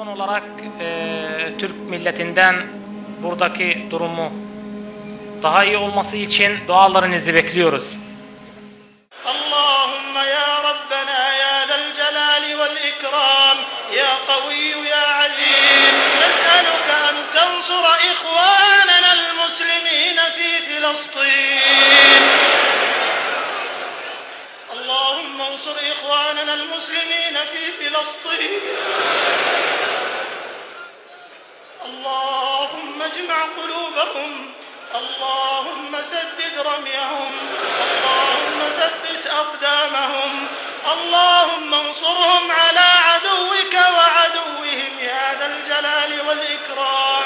Son olarak e, Türk milletinden buradaki durumu daha iyi olması için dualarınızı bekliyoruz. Allahümme ya Rabbena ya del celali vel ikram ya kaviyyu ya azim nes'eluke en tensura ihvanenel muslimine fi filastin. Allahümme unsur ihvanenel muslimine fi filastin. اجمع قلوبهم. اللهم سدد رميهم. اللهم ثبت أقدامهم. اللهم انصرهم على عدوك وعدوهم يا ذا الجلال والإكرام.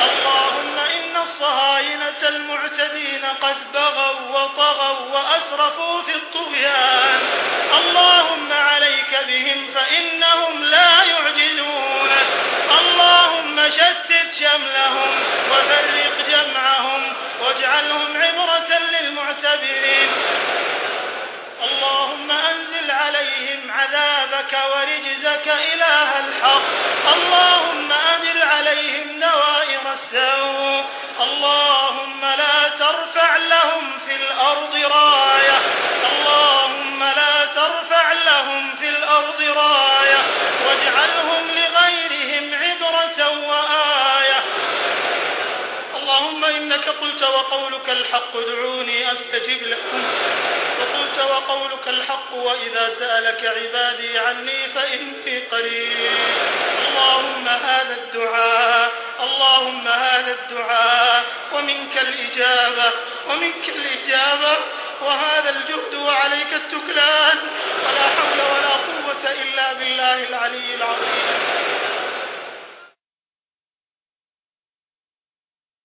اللهم إن الصهاينة المعتدين قد للمعتبرين اللهم أنزل عليهم عذابك ورجزك إنك قلت وقولك الحق ادعوني أستجب لكم. وقلت وقولك الحق وإذا سألك عبادي عني فإني قريب. اللهم هذا الدعاء اللهم هذا الدعاء ومنك الإجابة ومنك الإجابة. وهذا الجهد وعليك التكلان. ولا حول ولا قوة إلا بالله العلي العظيم.